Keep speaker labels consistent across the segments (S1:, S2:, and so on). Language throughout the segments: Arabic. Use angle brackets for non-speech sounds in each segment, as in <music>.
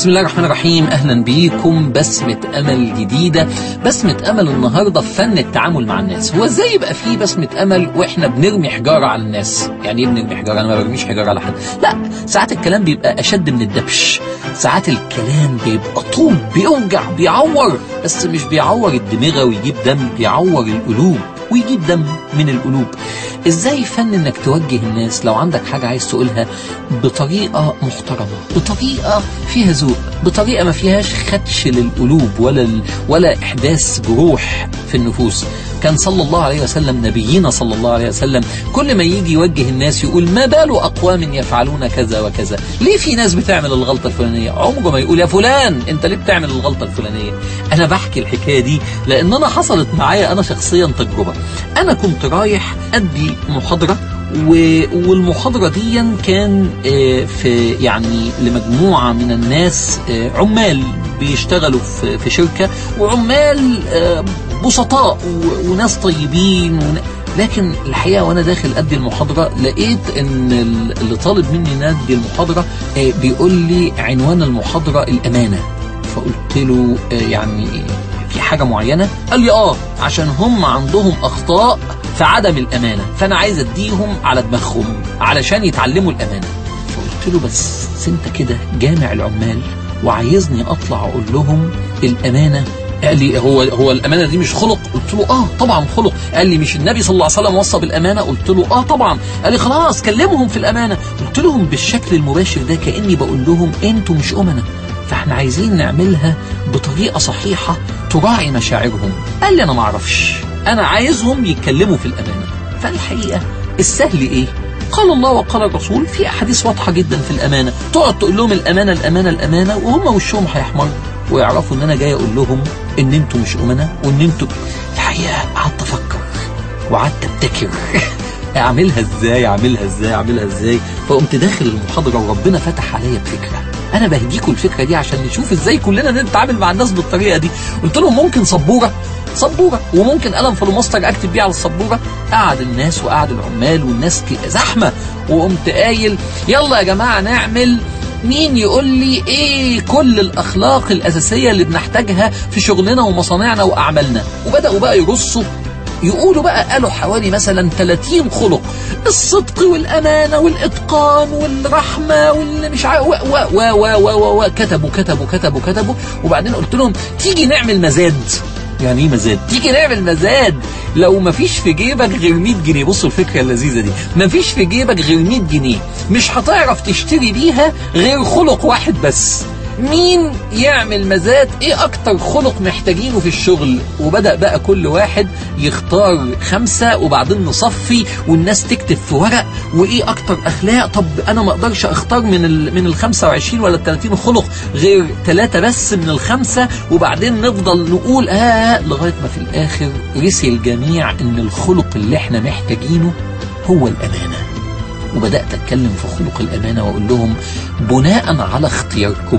S1: بسم الله الرحمن الرحيم. أهلا بيكم. بسمة أمل جديدة. بسمة أمل النهاردة في فن التعامل مع الناس. هو إزاي يبقى فيه بسمة أمل وإحنا بنرمي حجارة على الناس؟ يعني إيه بنرمي حجارة؟ أنا ما برميش حجارة على حد. لا ساعات الكلام بيبقى أشد من الدبش. ساعات الكلام بيبقى طول بيوجع بيعور بس مش بيعور الدماغ ويجيب دم بيعور القلوب. ويجيب دم من القلوب إزاي فن إنك توجه الناس لو عندك حاجة عايز تقولها بطريقة محترمة بطريقة فيها ذوق بطريقة ما فيهاش خدش للقلوب ولا. ولا احداث جروح في النفوس كان صلى الله عليه وسلم نبينا صلى الله عليه وسلم. كل ما يجي يوجه الناس يقول ما بال أقوام يفعلون كذا وكذا. ليه في ناس بتعمل الغلطة الفلانية؟ عمره ما يقول يا فلان أنت ليه بتعمل الغلطة الفلانية؟ أنا بحكي الحكاية دي لأن أنا حصلت معايا أنا شخصيا تجربة. أنا كنت رايح أدي محاضرة والمحاضرة دي كان في يعني لمجموعة من الناس عمال بيشتغلوا في شركة وعمال بسطاء وناس طيبين. لكن الحقيقة وأنا داخل أدي المحاضرة لقيت إن اللي طالب مني ندي المحاضرة بيقول لي عنوان المحاضرة الأمانة فقلت له يعني في حاجة معينة قال لي آه عشان هم عندهم أخطاء في عدم الأمانة فأنا عايز أديهم على دماغهم علشان يتعلموا الأمانة. فقلت له بس أنت كده جامع العمال وعايزني أطلع أقول لهم الأمانة؟ قال لي هو هو الأمانة دي مش خلق؟ قلت له آه طبعا خلق. قال لي مش النبي صلى الله عليه وسلم وصى بالأمانة؟ قلت له آه طبعا. قال لي خلاص كلمهم في الأمانة. قلت لهم بالشكل المباشر ده كأني بقول لهم أنتوا مش أمنة. فإحنا عايزين نعملها بطريقة صحيحة تراعي مشاعرهم. قال لي أنا ما أعرفش. أنا عايزهم يتكلموا في الامانه فالحقيقة السهل إيه؟ قال الله وقال الرسول في أحاديث واضحة جدا في الأمانة. تقعد تقول لهم الأمانة الأمانة الأمانة وهم وشهم هيحمروا. ويعرفوا إن أنا جاي أقول لهم إن أنتوا مش امنا وإن أنتوا الحقيقة قعدت أفكر وقعدت أبتكر. <laughs> أعملها إزاي؟ أعملها إزاي؟ أعملها إزاي؟ فقمت داخل المحاضرة وربنا فتح عليا بفكرة. أنا بهديكم الفكرة دي عشان نشوف إزاي كلنا نتعامل مع الناس بالطريقة دي. قلت لهم ممكن سبورة؟ سبوره وممكن قلم فلوماستر أكتب بيه على السبوره قعد الناس وقعد العمال والناس زحمة. وقمت قايل يلا يا جماعة نعمل. مين يقول لي إيه كل الأخلاق الأساسية اللي بنحتاجها في شغلنا ومصانعنا وأعمالنا؟ وبدأوا بقى يرصوا. يقولوا بقى قالوا حوالي مثلا 30 خلق. الصدق والأمانة والإتقان والرحمة واللي مش عارف و و و و و و كتبوا كتبوا كتبوا كتبوا. وبعدين قلت لهم تيجي نعمل مزاد. يعني إيه مزاد؟ تيجي نعمل مزاد. لو ما فيش في جيبك غير 100 جنيه. بصوا الفكرة اللذيذة دي. ما فيش في جيبك غير 100 جنيه. مش هتعرف تشتري بيها غير خلق واحد بس. مين يعمل مزاد؟ إيه أكتر خلق محتاجينه في الشغل؟ وبدأ بقى كل واحد يختار خمسة وبعدين نصفي والناس تكتب في ورق. وإيه أكتر أخلاق؟ طب أنا ما أقدرش أختار من ال من ال 25 ولا ال 30 خلق غير ثلاثة بس من الخمسة وبعدين نفضل نقول آه لغاية ما في الآخر رسي الجميع إن الخلق اللي إحنا محتاجينه هو الأمانة. وبدأت أتكلم في خلق الأمانة وأقول لهم بناء على اختياركم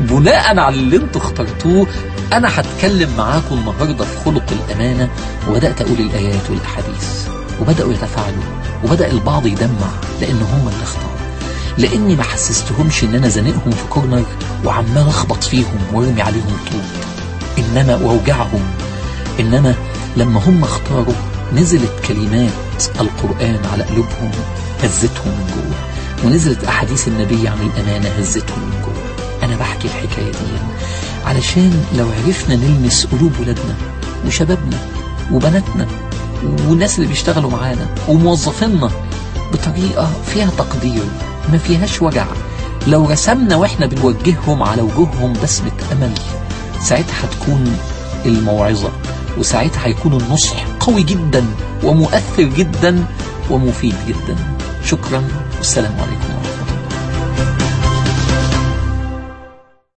S1: بناء على اللي أنتوا اخترتوه أنا هتكلم معاكم النهاردة في خلق الأمانة وبدأت أقول الآيات والأحاديث. وبدأوا يتفاعلوا وبدأ البعض يدمع لأن هم اللي اختاروا. لأني ما حسستهمش إن أنا زنقهم في كورنر وعمال أخبط فيهم وأرمي عليهم طوب. إنما وأوجعهم إنما لما هم اختاروا نزلت كلمات القرآن على قلوبهم هزتهم من جوه. ونزلت أحاديث النبي عن الأمانة هزتهم. من أنا بحكي الحكاية دي. علشان لو عرفنا نلمس قلوب ولادنا وشبابنا وبناتنا والناس اللي بيشتغلوا معانا وموظفينا بطريقة فيها تقدير ما فيهاش وجع. لو رسمنا وإحنا بنوجههم على وجوههم بسمة أمل ساعتها هتكون الموعظة وساعتها هيكون النصح قوي جدا ومؤثر جدا ومفيد جدا. شكرا والسلام عليكم.